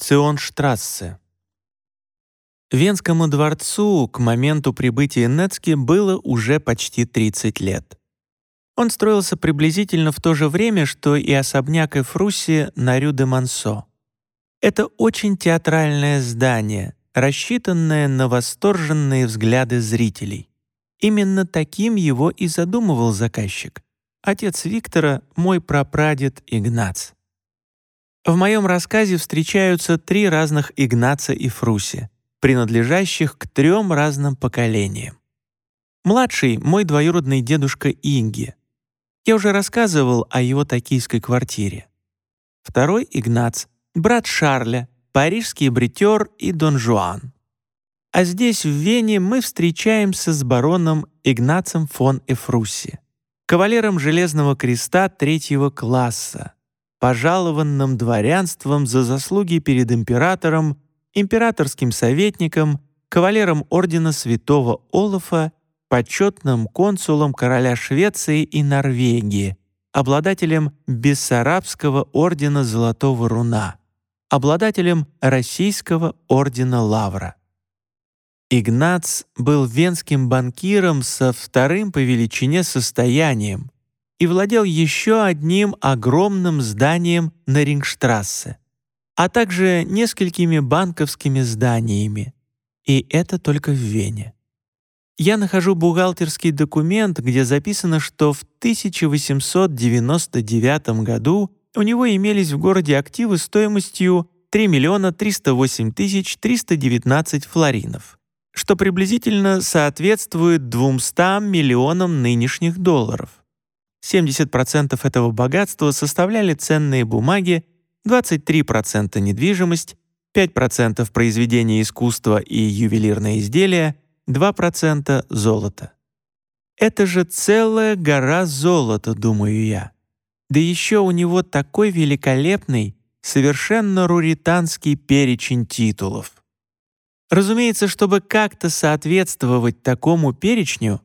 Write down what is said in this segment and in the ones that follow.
Ционштрассе. Венскому дворцу к моменту прибытия Нецки было уже почти 30 лет. Он строился приблизительно в то же время, что и особняк Эфруси на Рю-де-Мансо. Это очень театральное здание, рассчитанное на восторженные взгляды зрителей. Именно таким его и задумывал заказчик. Отец Виктора — мой прапрадед Игнац. В моем рассказе встречаются три разных Игнаца и Фруси — принадлежащих к трем разным поколениям. Младший — мой двоюродный дедушка Инги. Я уже рассказывал о его токийской квартире. Второй — Игнац, брат Шарля, парижский бритер и Дон Жуан. А здесь, в Вене, мы встречаемся с бароном Игнацем фон Эфрусси, кавалером Железного креста третьего класса, пожалованным дворянством за заслуги перед императором императорским советником, кавалером ордена святого Олафа, почетным консулом короля Швеции и Норвегии, обладателем Бессарабского ордена Золотого Руна, обладателем Российского ордена Лавра. Игнац был венским банкиром со вторым по величине состоянием и владел еще одним огромным зданием на Рингштрассе а также несколькими банковскими зданиями. И это только в Вене. Я нахожу бухгалтерский документ, где записано, что в 1899 году у него имелись в городе активы стоимостью 3 миллиона 308 тысяч 319 флоринов, что приблизительно соответствует 200 миллионам нынешних долларов. 70% этого богатства составляли ценные бумаги 23% недвижимость, 5% произведения искусства и ювелирные изделия, 2% золото. Это же целая гора золота, думаю я. Да еще у него такой великолепный, совершенно руританский перечень титулов. Разумеется, чтобы как-то соответствовать такому перечню,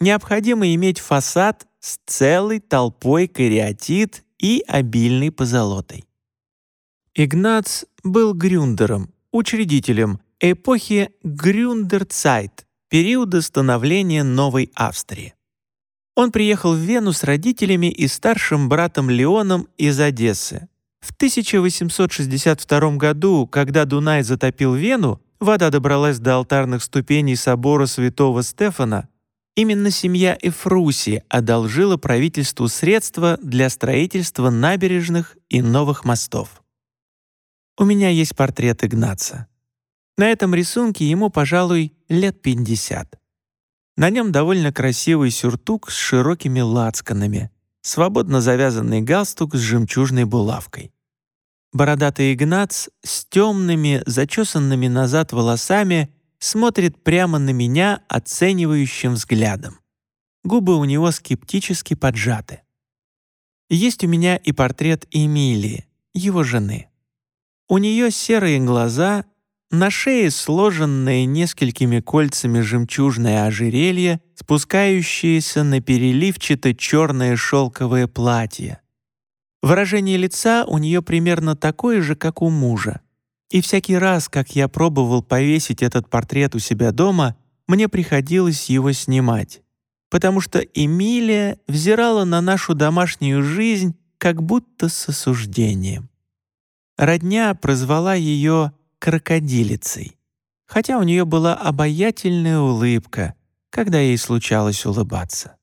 необходимо иметь фасад с целой толпой кариатид и обильной позолотой. Игнац был грюндером, учредителем эпохи Грюндерцайт, периода становления Новой Австрии. Он приехал в Вену с родителями и старшим братом Леоном из Одессы. В 1862 году, когда Дунай затопил Вену, вода добралась до алтарных ступеней собора святого Стефана, именно семья Эфруси одолжила правительству средства для строительства набережных и новых мостов. У меня есть портрет Игнаца. На этом рисунке ему, пожалуй, лет 50. На нем довольно красивый сюртук с широкими лацканами, свободно завязанный галстук с жемчужной булавкой. Бородатый Игнац с темными, зачесанными назад волосами смотрит прямо на меня оценивающим взглядом. Губы у него скептически поджаты. Есть у меня и портрет Эмилии, его жены. У нее серые глаза, на шее сложенное несколькими кольцами жемчужное ожерелье, спускающееся на переливчато-черное шелковое платье. Выражение лица у нее примерно такое же, как у мужа. И всякий раз, как я пробовал повесить этот портрет у себя дома, мне приходилось его снимать, потому что Эмилия взирала на нашу домашнюю жизнь как будто с осуждением. Родня прозвала ее «крокодилицей», хотя у нее была обаятельная улыбка, когда ей случалось улыбаться.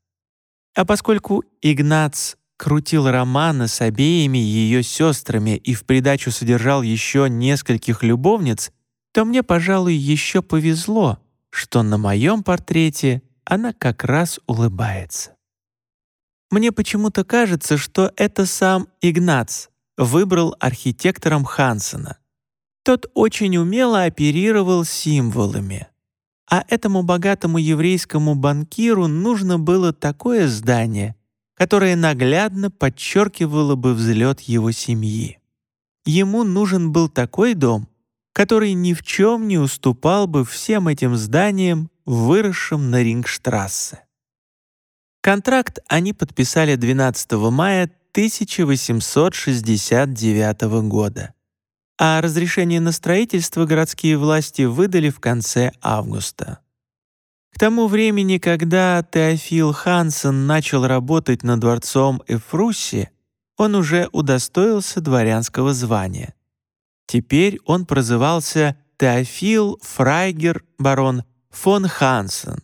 А поскольку Игнац крутил романы с обеими ее сестрами и в придачу содержал еще нескольких любовниц, то мне, пожалуй, еще повезло, что на моем портрете она как раз улыбается. Мне почему-то кажется, что это сам Игнац выбрал архитектором Хансена. Тот очень умело оперировал символами. А этому богатому еврейскому банкиру нужно было такое здание, которое наглядно подчеркивало бы взлет его семьи. Ему нужен был такой дом, который ни в чем не уступал бы всем этим зданиям, выросшим на Рингштрассе. Контракт они подписали 12 мая 1869 года. а разрешение на строительство городские власти выдали в конце августа. К тому времени, когда Теофил Хансен начал работать над дворцом Эфрусси, он уже удостоился дворянского звания. Теперь он прозывался Теофил Фрайгер барон фон Хансен,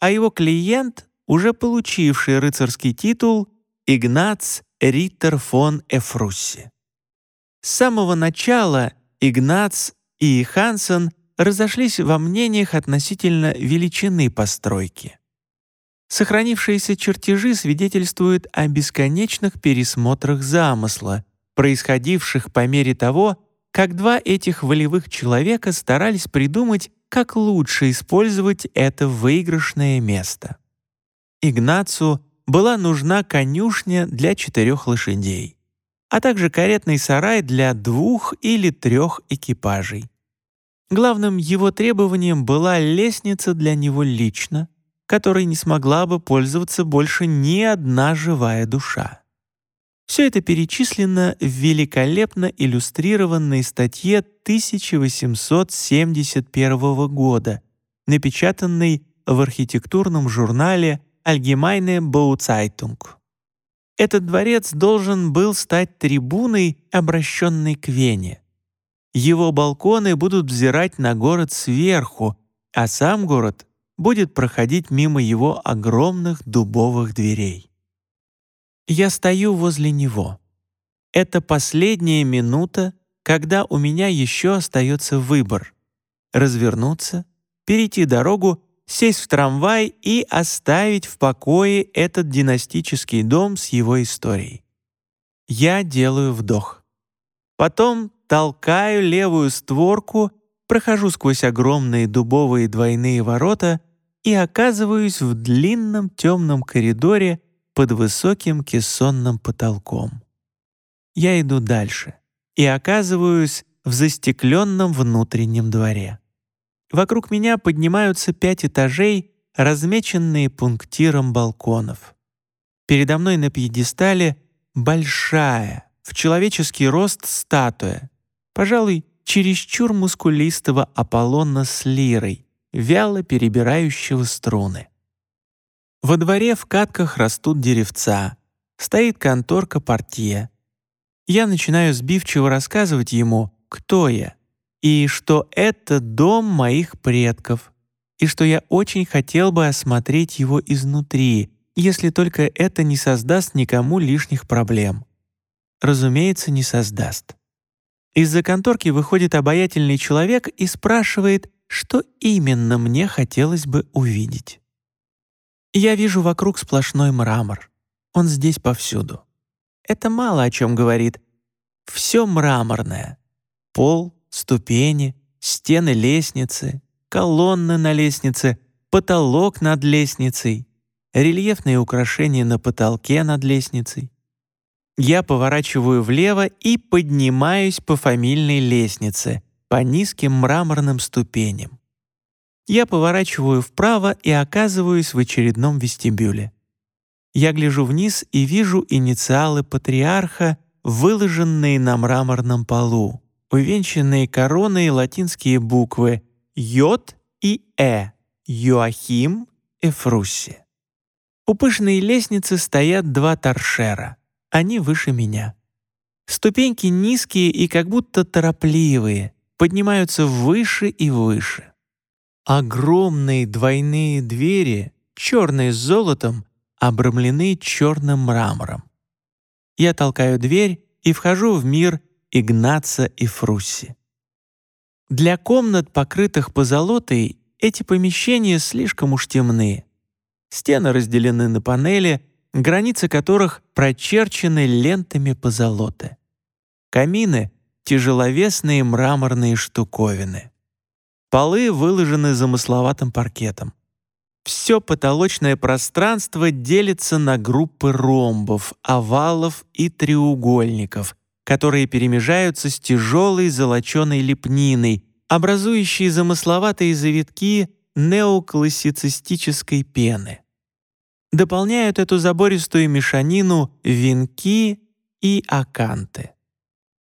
а его клиент, уже получивший рыцарский титул, Игнац Риттер фон Эфрусси. С самого начала Игнац и Хансен разошлись во мнениях относительно величины постройки. Сохранившиеся чертежи свидетельствуют о бесконечных пересмотрах замысла, происходивших по мере того, как два этих волевых человека старались придумать, как лучше использовать это выигрышное место. Игнацу была нужна конюшня для четырех лошадей, а также каретный сарай для двух или трех экипажей. Главным его требованием была лестница для него лично, которой не смогла бы пользоваться больше ни одна живая душа. Все это перечислено в великолепно иллюстрированной статье 1871 года, напечатанной в архитектурном журнале Allgemeine Bauzeitung. Этот дворец должен был стать трибуной, обращенной к Вене. Его балконы будут взирать на город сверху, а сам город будет проходить мимо его огромных дубовых дверей. Я стою возле него. Это последняя минута, когда у меня еще остается выбор — развернуться, перейти дорогу сесть в трамвай и оставить в покое этот династический дом с его историей. Я делаю вдох. Потом толкаю левую створку, прохожу сквозь огромные дубовые двойные ворота и оказываюсь в длинном темном коридоре под высоким кессонным потолком. Я иду дальше и оказываюсь в застекленном внутреннем дворе. Вокруг меня поднимаются пять этажей, размеченные пунктиром балконов. Передо мной на пьедестале большая, в человеческий рост статуя, пожалуй, чересчур мускулистого Аполлона с лирой, вяло перебирающего струны. Во дворе в катках растут деревца, стоит конторка портье. Я начинаю сбивчиво рассказывать ему, кто я, и что это дом моих предков, и что я очень хотел бы осмотреть его изнутри, если только это не создаст никому лишних проблем. Разумеется, не создаст. Из-за конторки выходит обаятельный человек и спрашивает, что именно мне хотелось бы увидеть. Я вижу вокруг сплошной мрамор. Он здесь повсюду. Это мало о чем говорит. Все мраморное. Пол, ступени, стены лестницы, колонны на лестнице, потолок над лестницей, рельефные украшения на потолке над лестницей. Я поворачиваю влево и поднимаюсь по фамильной лестнице, по низким мраморным ступеням. Я поворачиваю вправо и оказываюсь в очередном вестибюле. Я гляжу вниз и вижу инициалы патриарха, выложенные на мраморном полу увенчанные короной латинские буквы «Йод» и «Э» — Йоахим Эфрусси. У пышной лестницы стоят два торшера. Они выше меня. Ступеньки низкие и как будто торопливые, поднимаются выше и выше. Огромные двойные двери, черные с золотом, обрамлены черным мрамором. Я толкаю дверь и вхожу в мир Игнаца и Фрусси. Для комнат, покрытых позолотой, эти помещения слишком уж темны. Стены разделены на панели, границы которых прочерчены лентами позолоты. Камины — тяжеловесные мраморные штуковины. Полы выложены замысловатым паркетом. Все потолочное пространство делится на группы ромбов, овалов и треугольников, которые перемежаются с тяжелой золоченой лепниной, образующей замысловатые завитки неоклассицистической пены. Дополняют эту забористую мешанину венки и аканты.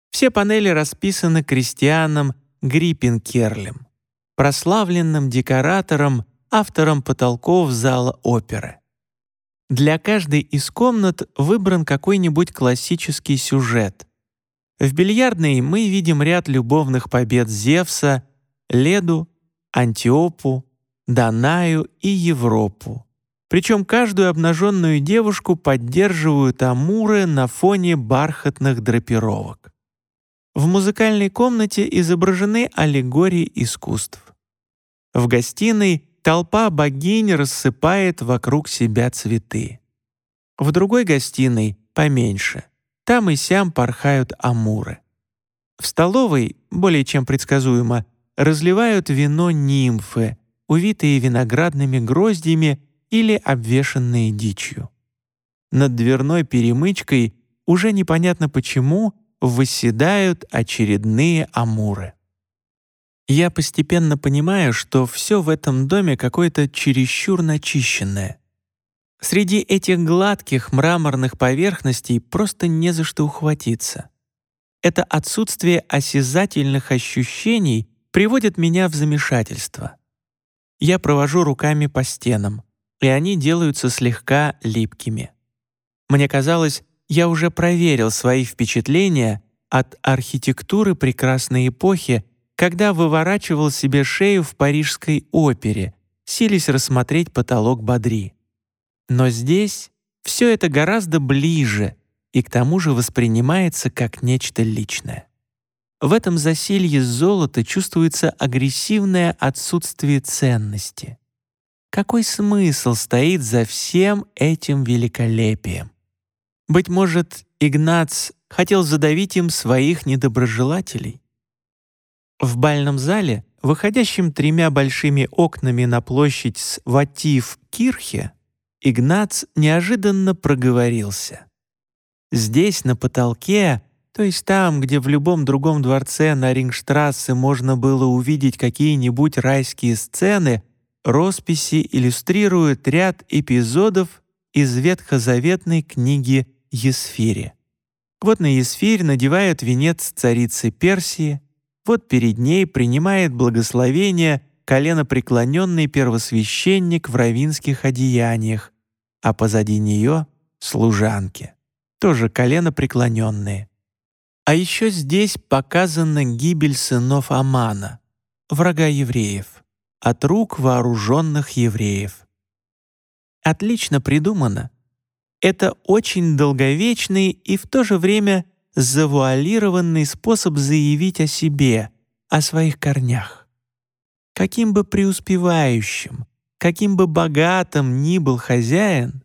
Все панели расписаны крестьяном Гриппенкерлем, прославленным декоратором, автором потолков зала оперы. Для каждой из комнат выбран какой-нибудь классический сюжет. В бильярдной мы видим ряд любовных побед Зевса, Леду, Антиопу, Данаю и Европу. Причем каждую обнаженную девушку поддерживают амуры на фоне бархатных драпировок. В музыкальной комнате изображены аллегории искусств. В гостиной толпа богинь рассыпает вокруг себя цветы. В другой гостиной, поменьше, там и сям порхают амуры. В столовой, более чем предсказуемо, разливают вино нимфы, увитые виноградными гроздьями или обвешанные дичью. Над дверной перемычкой уже непонятно почему восседают очередные амуры. Я постепенно понимаю, что все в этом доме какое-то чересчур начищенное. Среди этих гладких мраморных поверхностей просто не за что ухватиться. Это отсутствие осязательных ощущений приводит меня в замешательство. Я провожу руками по стенам, и они делаются слегка липкими. Мне казалось, я уже проверил свои впечатления от архитектуры прекрасной эпохи когда выворачивал себе шею в парижской опере, сились рассмотреть потолок Бадри. Но здесь все это гораздо ближе и к тому же воспринимается как нечто личное. В этом засилье золота чувствуется агрессивное отсутствие ценности. Какой смысл стоит за всем этим великолепием? Быть может, Игнац хотел задавить им своих недоброжелателей? В бальном зале, выходящем тремя большими окнами на площадь с Ватив-Кирхе, Игнац неожиданно проговорился. Здесь, на потолке, то есть там, где в любом другом дворце на Рингштрассе можно было увидеть какие-нибудь райские сцены, росписи иллюстрируют ряд эпизодов из ветхозаветной книги Есфири. Вот на Есфирь надевают венец царицы Персии, вот перед ней принимает благословение коленопреклоненный первосвященник в равинских одеяниях, а позади нее — служанки, тоже коленопреклоненные. А еще здесь показана гибель сынов Амана, врага евреев, от рук вооруженных евреев. Отлично придумано. Это очень долговечный и в то же время завуалированный способ заявить о себе, о своих корнях. Каким бы преуспевающим, каким бы богатым ни был хозяин,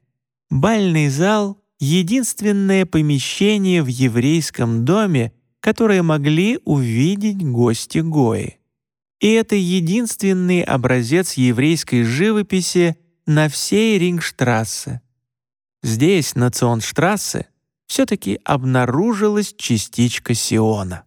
бальный зал — единственное помещение в еврейском доме, которое могли увидеть гости Гои. И это единственный образец еврейской живописи на всей Рингштрассе. Здесь, на Ционштрассе, все-таки обнаружилась частичка Сиона.